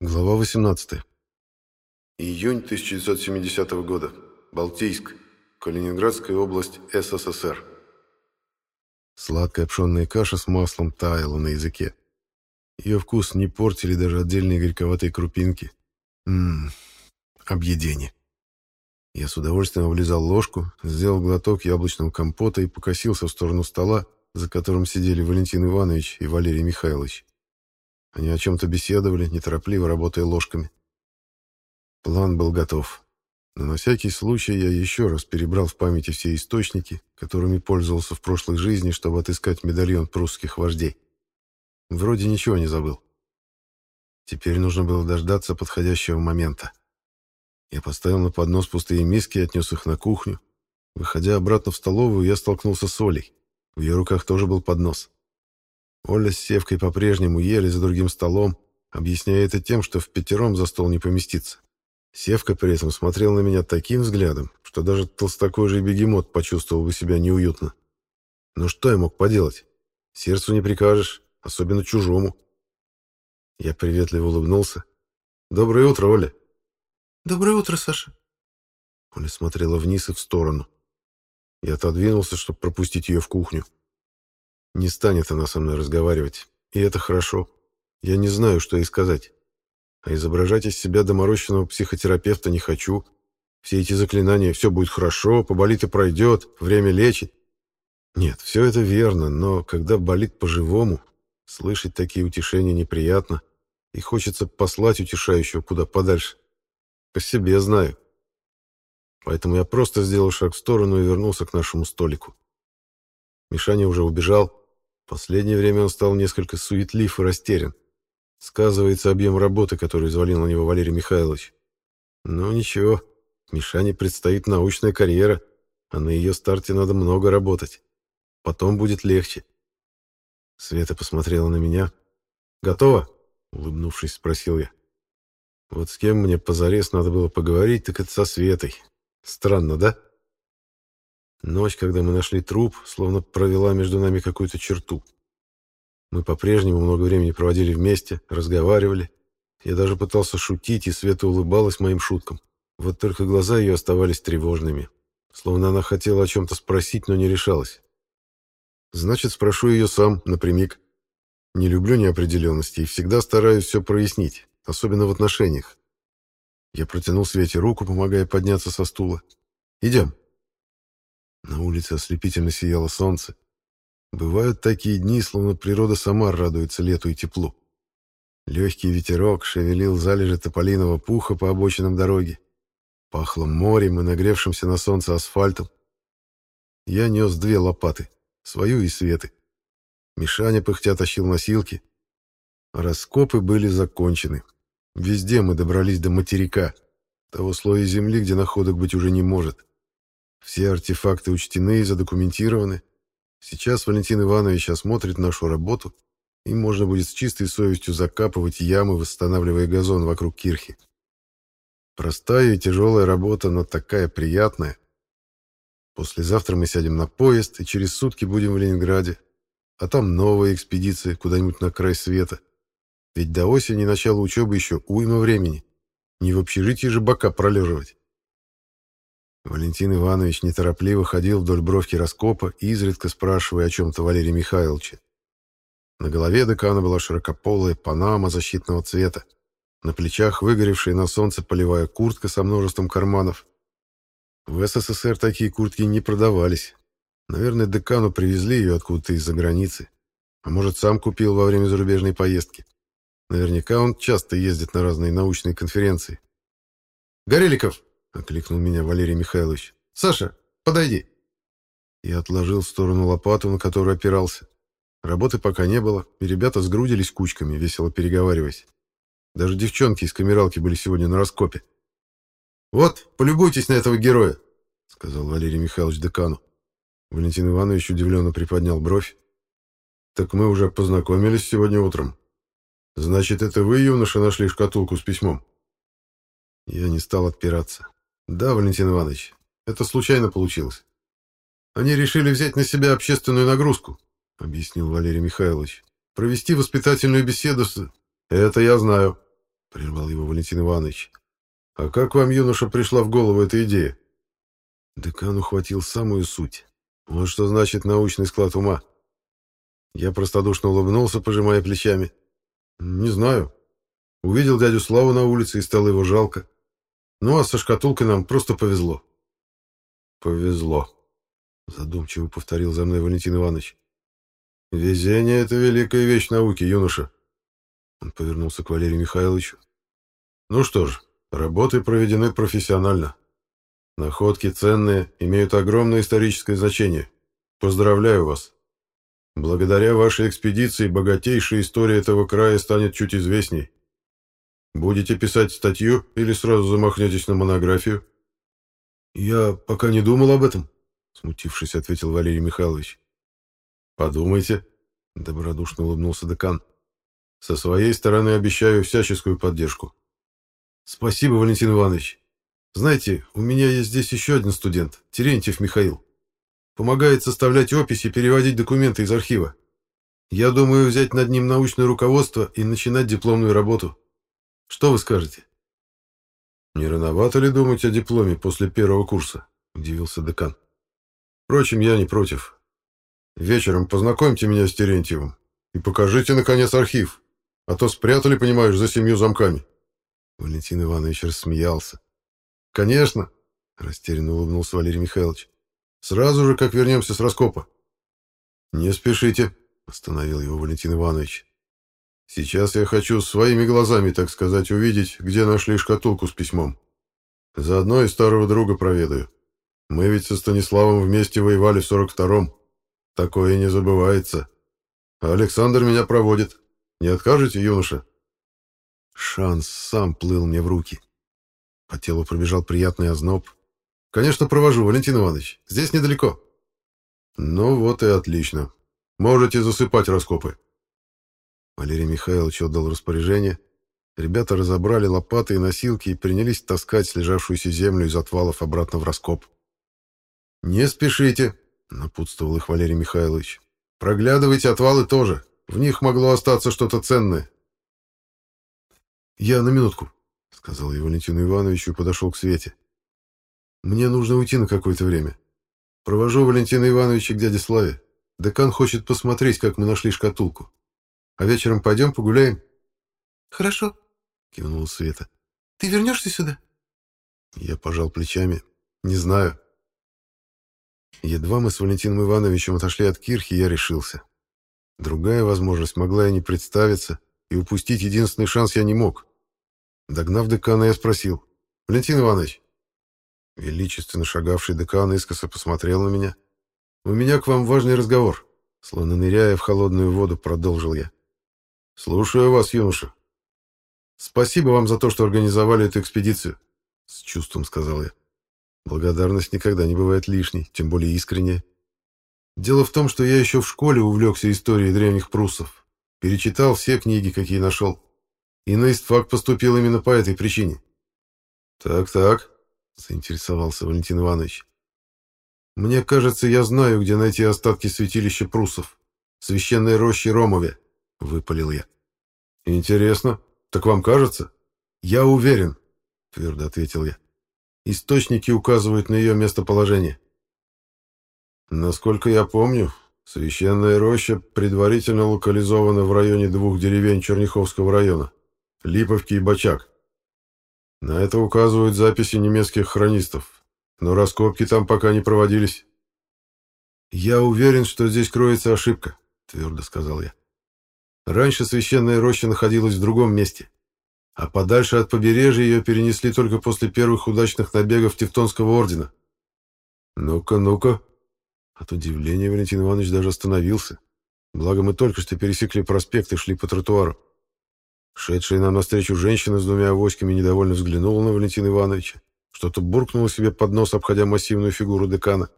Глава 18. Июнь 1970 года. Балтийск. Калининградская область, СССР. Сладкая пшенная каша с маслом таяла на языке. Ее вкус не портили даже отдельные горьковатые крупинки. Ммм, объедение. Я с удовольствием облизал ложку, сделал глоток яблочного компота и покосился в сторону стола, за которым сидели Валентин Иванович и Валерий Михайлович. Они о чем-то беседовали, неторопливо работая ложками. План был готов. Но на всякий случай я еще раз перебрал в памяти все источники, которыми пользовался в прошлой жизни, чтобы отыскать медальон прусских вождей. Вроде ничего не забыл. Теперь нужно было дождаться подходящего момента. Я поставил на поднос пустые миски и отнес их на кухню. Выходя обратно в столовую, я столкнулся с Олей. В ее руках тоже был поднос. Оля с Севкой по-прежнему ели за другим столом, объясняя это тем, что в пятером за стол не поместиться. Севка при этом смотрел на меня таким взглядом, что даже толстокожий бегемот почувствовал бы себя неуютно. Но что я мог поделать? Сердцу не прикажешь, особенно чужому. Я приветливо улыбнулся. «Доброе утро, Оля!» «Доброе утро, Саша!» Оля смотрела вниз и в сторону. Я отодвинулся, чтобы пропустить ее в кухню. Не станет она со мной разговаривать. И это хорошо. Я не знаю, что ей сказать. А изображать из себя доморощенного психотерапевта не хочу. Все эти заклинания «все будет хорошо», «поболит и пройдет», «время лечит». Нет, все это верно, но когда болит по-живому, слышать такие утешения неприятно, и хочется послать утешающего куда подальше. По себе знаю. Поэтому я просто сделал шаг в сторону и вернулся к нашему столику. Мишаня уже убежал. Последнее время он стал несколько суетлив и растерян. Сказывается объем работы, который извалил на него Валерий Михайлович. Но ничего, Мишане предстоит научная карьера, а на ее старте надо много работать. Потом будет легче. Света посмотрела на меня. «Готово?» — улыбнувшись, спросил я. Вот с кем мне позарез надо было поговорить, так это со Светой. Странно, да? Ночь, когда мы нашли труп, словно провела между нами какую-то черту. Мы по-прежнему много времени проводили вместе, разговаривали. Я даже пытался шутить, и Света улыбалась моим шуткам. Вот только глаза ее оставались тревожными. Словно она хотела о чем-то спросить, но не решалась. Значит, спрошу ее сам, напрямик. Не люблю неопределенности и всегда стараюсь все прояснить, особенно в отношениях. Я протянул Свете руку, помогая подняться со стула. «Идем». На улице ослепительно сияло солнце. Бывают такие дни, словно природа сама радуется лету и теплу. Легкий ветерок шевелил залежи тополиного пуха по обочинам дороги. Пахло морем и нагревшимся на солнце асфальтом. Я нес две лопаты, свою и Светы. Мишаня пыхтя тащил носилки. Раскопы были закончены. Везде мы добрались до материка, того слоя земли, где находок быть уже не может. Все артефакты учтены и задокументированы, Сейчас Валентин Иванович осмотрит нашу работу, и можно будет с чистой совестью закапывать ямы, восстанавливая газон вокруг кирхи. Простая и тяжелая работа, но такая приятная. Послезавтра мы сядем на поезд и через сутки будем в Ленинграде. А там новая экспедиция куда-нибудь на край света. Ведь до осени начала учебы еще уйма времени. Не в общежитии же бока пролеживать. Валентин Иванович неторопливо ходил вдоль бровки раскопа, изредка спрашивая о чем-то Валерия Михайловича. На голове декана была широкополая панама защитного цвета, на плечах выгоревшая на солнце полевая куртка со множеством карманов. В СССР такие куртки не продавались. Наверное, декану привезли ее откуда-то из-за границы. А может, сам купил во время зарубежной поездки. Наверняка он часто ездит на разные научные конференции. «Гореликов!» — окликнул меня Валерий Михайлович. «Саша, подойди!» Я отложил в сторону лопату, на которую опирался. Работы пока не было, и ребята сгрудились кучками, весело переговариваясь. Даже девчонки из камералки были сегодня на раскопе. «Вот, полюбуйтесь на этого героя», — сказал Валерий Михайлович декану. Валентин Иванович удивленно приподнял бровь. «Так мы уже познакомились сегодня утром. Значит, это вы, юноша, нашли шкатулку с письмом?» Я не стал отпираться. Да, Валентин Иванович, это случайно получилось. Они решили взять на себя общественную нагрузку, объяснил Валерий Михайлович. Провести воспитательную беседу с... Это я знаю. — прервал его Валентин Иванович. «А как вам, юноша, пришла в голову эта идея?» Декан ухватил самую суть. Вот что значит научный склад ума. Я простодушно улыбнулся, пожимая плечами. «Не знаю. Увидел дядю Славу на улице и стало его жалко. Ну, а со шкатулкой нам просто повезло». «Повезло», — задумчиво повторил за мной Валентин Иванович. «Везение — это великая вещь науки, юноша». Он повернулся к Валерию Михайловичу. «Ну что ж, работы проведены профессионально. Находки ценные, имеют огромное историческое значение. Поздравляю вас. Благодаря вашей экспедиции богатейшая история этого края станет чуть известней. Будете писать статью или сразу замахнетесь на монографию?» «Я пока не думал об этом», — смутившись, ответил Валерий Михайлович. «Подумайте», — добродушно улыбнулся декан. «Со своей стороны обещаю всяческую поддержку». «Спасибо, Валентин Иванович. Знаете, у меня есть здесь еще один студент, Терентьев Михаил. Помогает составлять описи и переводить документы из архива. Я думаю взять над ним научное руководство и начинать дипломную работу. Что вы скажете?» «Не рановато ли думать о дипломе после первого курса?» — удивился декан. «Впрочем, я не против. Вечером познакомьте меня с Терентьевым и покажите, наконец, архив, а то спрятали, понимаешь, за семью замками». Валентин Иванович рассмеялся. «Конечно», — растерянно улыбнулся Валерий Михайлович. «Сразу же, как вернемся с раскопа». «Не спешите», — остановил его Валентин Иванович. «Сейчас я хочу своими глазами, так сказать, увидеть, где нашли шкатулку с письмом. Заодно и старого друга проведаю. Мы ведь со Станиславом вместе воевали в 42-м. Такое не забывается. А Александр меня проводит. Не откажете, юноша? Шанс сам плыл мне в руки. По телу пробежал приятный озноб. Конечно, провожу, Валентин Иванович. Здесь недалеко. Ну вот и отлично. Можете засыпать раскопы. Валерий Михайлович отдал распоряжение. Ребята разобрали лопаты и носилки и принялись таскать слежавшуюся землю из отвалов обратно в раскоп. «Не спешите», — напутствовал их Валерий Михайлович. «Проглядывайте отвалы тоже. В них могло остаться что-то ценное». «Я на минутку», — сказал я Валентину Ивановичу и подошел к Свете. «Мне нужно уйти на какое-то время. Провожу Валентина Ивановича к дяде Славе. Декан хочет посмотреть, как мы нашли шкатулку. А вечером пойдем погуляем?» «Хорошо», — кивнула Света. «Ты вернешься сюда?» Я пожал плечами. «Не знаю. Едва мы с Валентином Ивановичем отошли от кирхи, я решился. Другая возможность могла и не представиться, и упустить единственный шанс я не мог. Догнав декана, я спросил. «Валентин Иванович?» Величественно шагавший декан искоса посмотрел на меня. «У меня к вам важный разговор», — словно ныряя в холодную воду, продолжил я. «Слушаю вас, юноша». «Спасибо вам за то, что организовали эту экспедицию», — с чувством сказал я. Благодарность никогда не бывает лишней, тем более искренняя. Дело в том, что я еще в школе увлекся историей древних пруссов. Перечитал все книги, какие нашел. И на истфак поступил именно по этой причине. «Так-так», — заинтересовался Валентин Иванович. «Мне кажется, я знаю, где найти остатки святилища пруссов. Священной рощи Ромове», — выпалил я. «Интересно. Так вам кажется?» «Я уверен», — твердо ответил я. Источники указывают на ее местоположение. Насколько я помню, священная роща предварительно локализована в районе двух деревень Черняховского района – Липовки и Бачак. На это указывают записи немецких хронистов, но раскопки там пока не проводились. «Я уверен, что здесь кроется ошибка», — твердо сказал я. «Раньше священная роща находилась в другом месте а подальше от побережья ее перенесли только после первых удачных набегов Тевтонского ордена. «Ну-ка, ну-ка!» От удивления Валентин Иванович даже остановился. Благо мы только что пересекли проспект и шли по тротуару. Шедшая нам навстречу женщина с двумя авоськами недовольно взглянула на Валентина Ивановича, что-то буркнула себе под нос, обходя массивную фигуру декана.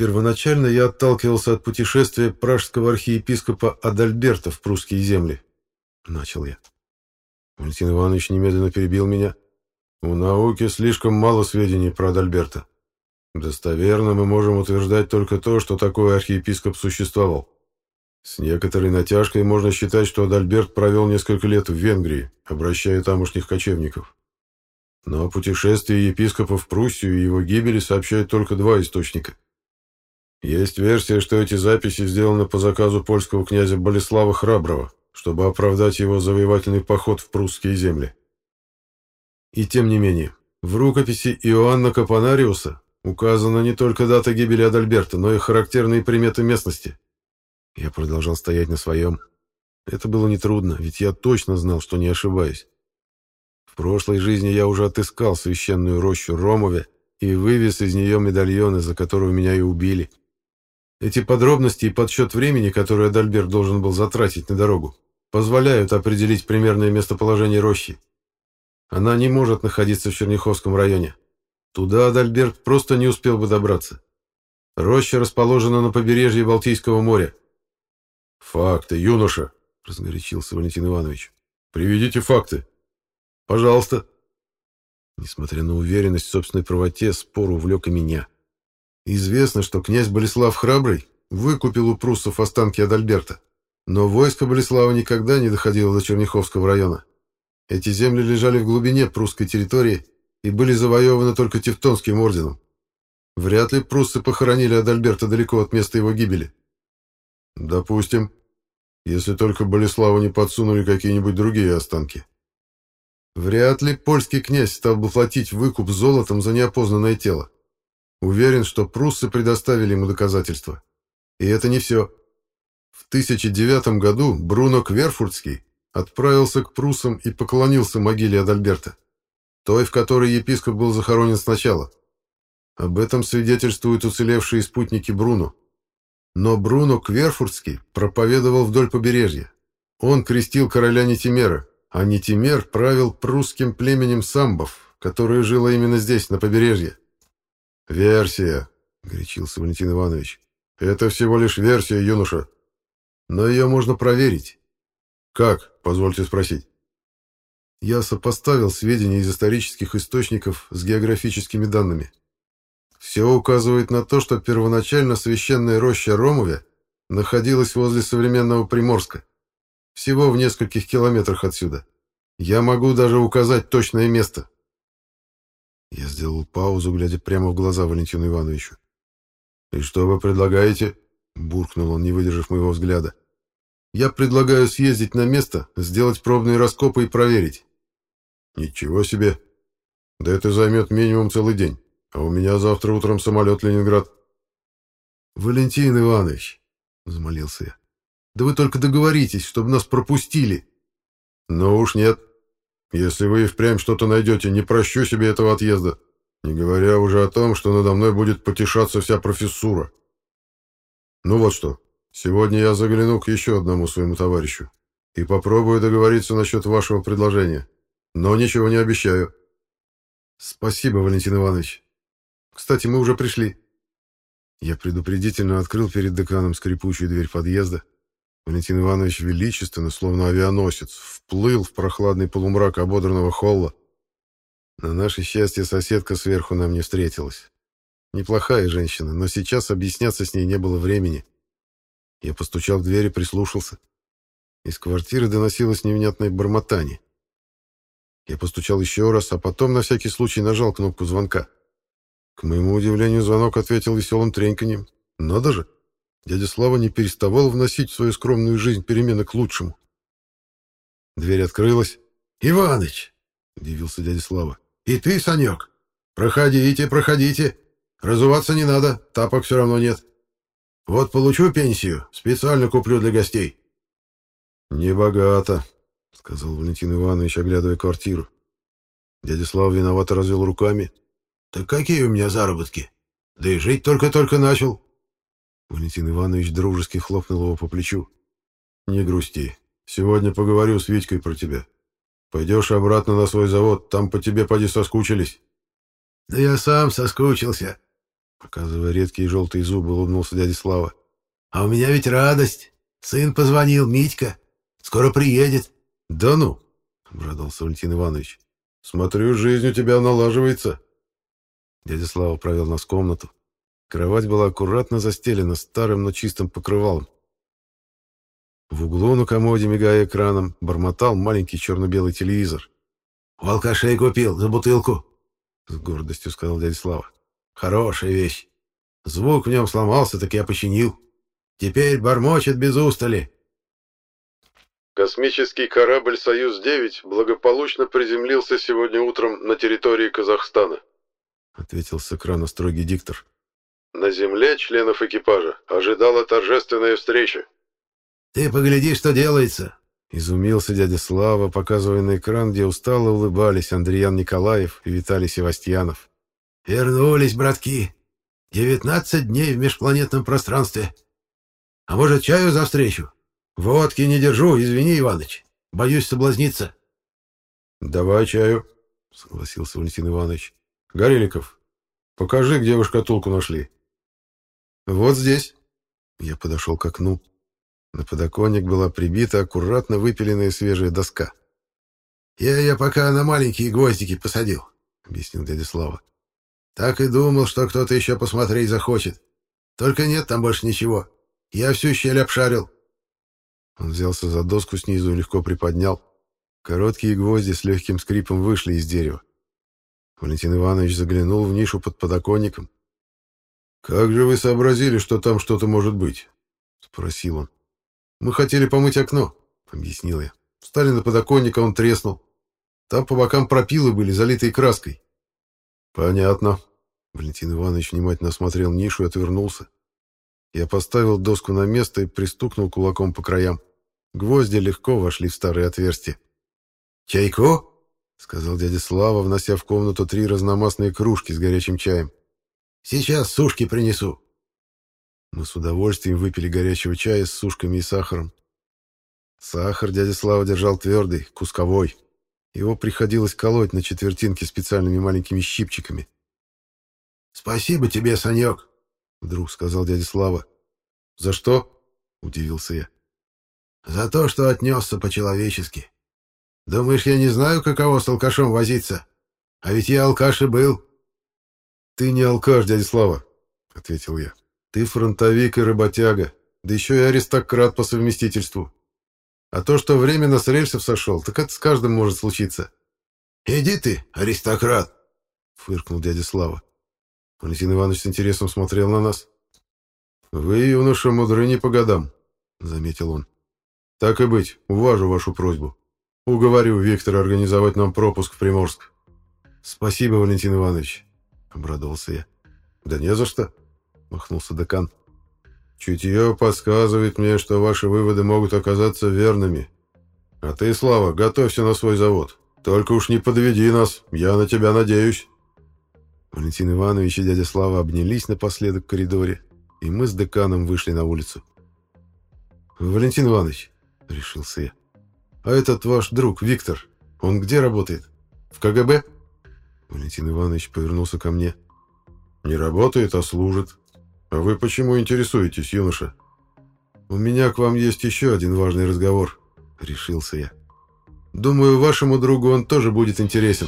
Первоначально я отталкивался от путешествия пражского архиепископа Адальберта в прусские земли. Начал я. Валентин Иванович немедленно перебил меня. У науки слишком мало сведений про Адальберта. Достоверно мы можем утверждать только то, что такой архиепископ существовал. С некоторой натяжкой можно считать, что Адальберт провел несколько лет в Венгрии, обращая тамошних кочевников. Но о путешествии епископа в Пруссию и его гибели сообщают только два источника. Есть версия, что эти записи сделаны по заказу польского князя Болеслава Храброго, чтобы оправдать его завоевательный поход в прусские земли. И тем не менее, в рукописи Иоанна Капонариуса указана не только дата гибели Адальберта, но и характерные приметы местности. Я продолжал стоять на своем. Это было нетрудно, ведь я точно знал, что не ошибаюсь. В прошлой жизни я уже отыскал священную рощу Ромове и вывез из нее медальоны, за которую меня и убили. Эти подробности и подсчет времени, который Адальберт должен был затратить на дорогу, позволяют определить примерное местоположение рощи. Она не может находиться в Черняховском районе. Туда Адальберт просто не успел бы добраться. Роща расположена на побережье Балтийского моря. «Факты, юноша!» — разгорячился Валентин Иванович. «Приведите факты. Пожалуйста». Несмотря на уверенность в собственной правоте, спор увлек и меня. Известно, что князь Болеслав Храбрый выкупил у пруссов останки Адальберта, но войско Болеслава никогда не доходило до Черняховского района. Эти земли лежали в глубине прусской территории и были завоеваны только Тевтонским орденом. Вряд ли пруссы похоронили Адальберта далеко от места его гибели. Допустим, если только Болеславу не подсунули какие-нибудь другие останки. Вряд ли польский князь стал бы платить выкуп золотом за неопознанное тело. Уверен, что пруссы предоставили ему доказательства. И это не все. В 1009 году Бруно Кверфуртский отправился к пруссам и поклонился могиле Адальберта, той, в которой епископ был захоронен сначала. Об этом свидетельствуют уцелевшие спутники Бруно. Но Бруно Кверфуртский проповедовал вдоль побережья. Он крестил короля Нетимера, а Нетимер правил прусским племенем самбов, которое жило именно здесь, на побережье. «Версия», — горячился Валентин Иванович. «Это всего лишь версия, юноша. Но ее можно проверить». «Как?» — позвольте спросить. Я сопоставил сведения из исторических источников с географическими данными. Все указывает на то, что первоначально священная роща Ромове находилась возле современного Приморска, всего в нескольких километрах отсюда. Я могу даже указать точное место. Я сделал паузу, глядя прямо в глаза Валентину Ивановичу. «И что вы предлагаете?» — буркнул он, не выдержав моего взгляда. «Я предлагаю съездить на место, сделать пробные раскопы и проверить». «Ничего себе! Да это займет минимум целый день, а у меня завтра утром самолет Ленинград». «Валентин Иванович», — взмолился я, — «да вы только договоритесь, чтобы нас пропустили». «Ну уж нет», если вы и впрямь что-то найдете, не прощу себе этого отъезда, не говоря уже о том, что надо мной будет потешаться вся профессура. Ну вот что, сегодня я загляну к еще одному своему товарищу и попробую договориться насчет вашего предложения, но ничего не обещаю. Спасибо, Валентин Иванович. Кстати, мы уже пришли. Я предупредительно открыл перед деканом скрипучую дверь подъезда, Валентин Иванович величественно, словно авианосец, вплыл в прохладный полумрак ободранного холла. На наше счастье соседка сверху нам не встретилась. Неплохая женщина, но сейчас объясняться с ней не было времени. Я постучал в дверь и прислушался. Из квартиры доносилось невнятное бормотание. Я постучал еще раз, а потом на всякий случай нажал кнопку звонка. К моему удивлению, звонок ответил веселым треньканьем. Надо же! Дядя Слава не переставал вносить в свою скромную жизнь перемены к лучшему. Дверь открылась. «Иваныч!» — удивился дядя Слава. «И ты, Санек? Проходите, проходите. Разуваться не надо, тапок все равно нет. Вот получу пенсию, специально куплю для гостей». «Небогато», — сказал Валентин Иванович, оглядывая квартиру. Дядя Слава виновато развел руками. «Так какие у меня заработки? Да и жить только-только начал. Валентин Иванович дружески хлопнул его по плечу. «Не грусти. Сегодня поговорю с Витькой про тебя. Пойдешь обратно на свой завод, там по тебе поди соскучились». «Да я сам соскучился», — показывая редкие желтые зубы, улыбнулся дядя Слава. «А у меня ведь радость. Сын позвонил, Митька. Скоро приедет». «Да ну», — обрадовался Валентин Иванович. «Смотрю, жизнь у тебя налаживается». Дядя Слава провел нас в комнату. Кровать была аккуратно застелена старым, но чистым покрывалом. В углу на комоде, мигая экраном, бормотал маленький черно-белый телевизор. «У алкашей купил за бутылку», — с гордостью сказал дядя Слава. «Хорошая вещь. Звук в нем сломался, так я починил. Теперь бормочет без устали». Космический корабль «Союз-9» благополучно приземлился сегодня утром на территории Казахстана, — ответил с экрана строгий диктор. На земле членов экипажа ожидала торжественная встреча. «Ты погляди, что делается!» — изумился дядя Слава, показывая на экран, где устало улыбались Андреян Николаев и Виталий Севастьянов. «Вернулись, братки! Девятнадцать дней в межпланетном пространстве. А может, чаю за встречу? Водки не держу, извини, Иваныч. Боюсь соблазниться». «Давай чаю», — согласился Валентин Иванович. «Гореликов, покажи, где вы шкатулку нашли». «Вот здесь». Я подошел к окну. На подоконник была прибита аккуратно выпиленная свежая доска. «Я ее пока на маленькие гвоздики посадил», — объяснил дядя Слава. «Так и думал, что кто-то еще посмотреть захочет. Только нет там больше ничего. Я всю щель обшарил». Он взялся за доску снизу и легко приподнял. Короткие гвозди с легким скрипом вышли из дерева. Валентин Иванович заглянул в нишу под подоконником. «Как же вы сообразили, что там что-то может быть?» — спросил он. «Мы хотели помыть окно», — объяснил я. Встали на подоконник, а он треснул. Там по бокам пропилы были, залитые краской. «Понятно». Валентин Иванович внимательно осмотрел нишу и отвернулся. Я поставил доску на место и пристукнул кулаком по краям. Гвозди легко вошли в старые отверстия. «Чайку?» — сказал дядя Слава, внося в комнату три разномастные кружки с горячим чаем. «Сейчас сушки принесу». Мы с удовольствием выпили горячего чая с сушками и сахаром. Сахар дядя Слава держал твердый, кусковой. Его приходилось колоть на четвертинки специальными маленькими щипчиками. «Спасибо тебе, Санек», — вдруг сказал дядя Слава. «За что?» — удивился я. «За то, что отнесся по-человечески. Думаешь, я не знаю, каково с алкашом возиться? А ведь я алкаш и был». «Ты не алкаш, дядя Слава», — ответил я. Ты фронтовик и работяга, да еще и аристократ по совместительству. А то, что временно с рельсов сошел, так это с каждым может случиться. — Иди ты, аристократ! — фыркнул дядя Слава. Валентин Иванович с интересом смотрел на нас. — Вы, юноша, мудры не по годам, — заметил он. — Так и быть, уважу вашу просьбу. Уговорю Виктора организовать нам пропуск в Приморск. — Спасибо, Валентин Иванович, — обрадовался я. — Да не за что. — махнулся декан. «Чутье подсказывает мне, что ваши выводы могут оказаться верными. А ты, Слава, готовься на свой завод. Только уж не подведи нас, я на тебя надеюсь». Валентин Иванович и дядя Слава обнялись напоследок в коридоре, и мы с деканом вышли на улицу. «Валентин Иванович», — решился я, — «а этот ваш друг, Виктор, он где работает? В КГБ?» Валентин Иванович повернулся ко мне. «Не работает, а служит. «А вы почему интересуетесь, юноша?» «У меня к вам есть еще один важный разговор», — решился я. «Думаю, вашему другу он тоже будет интересен».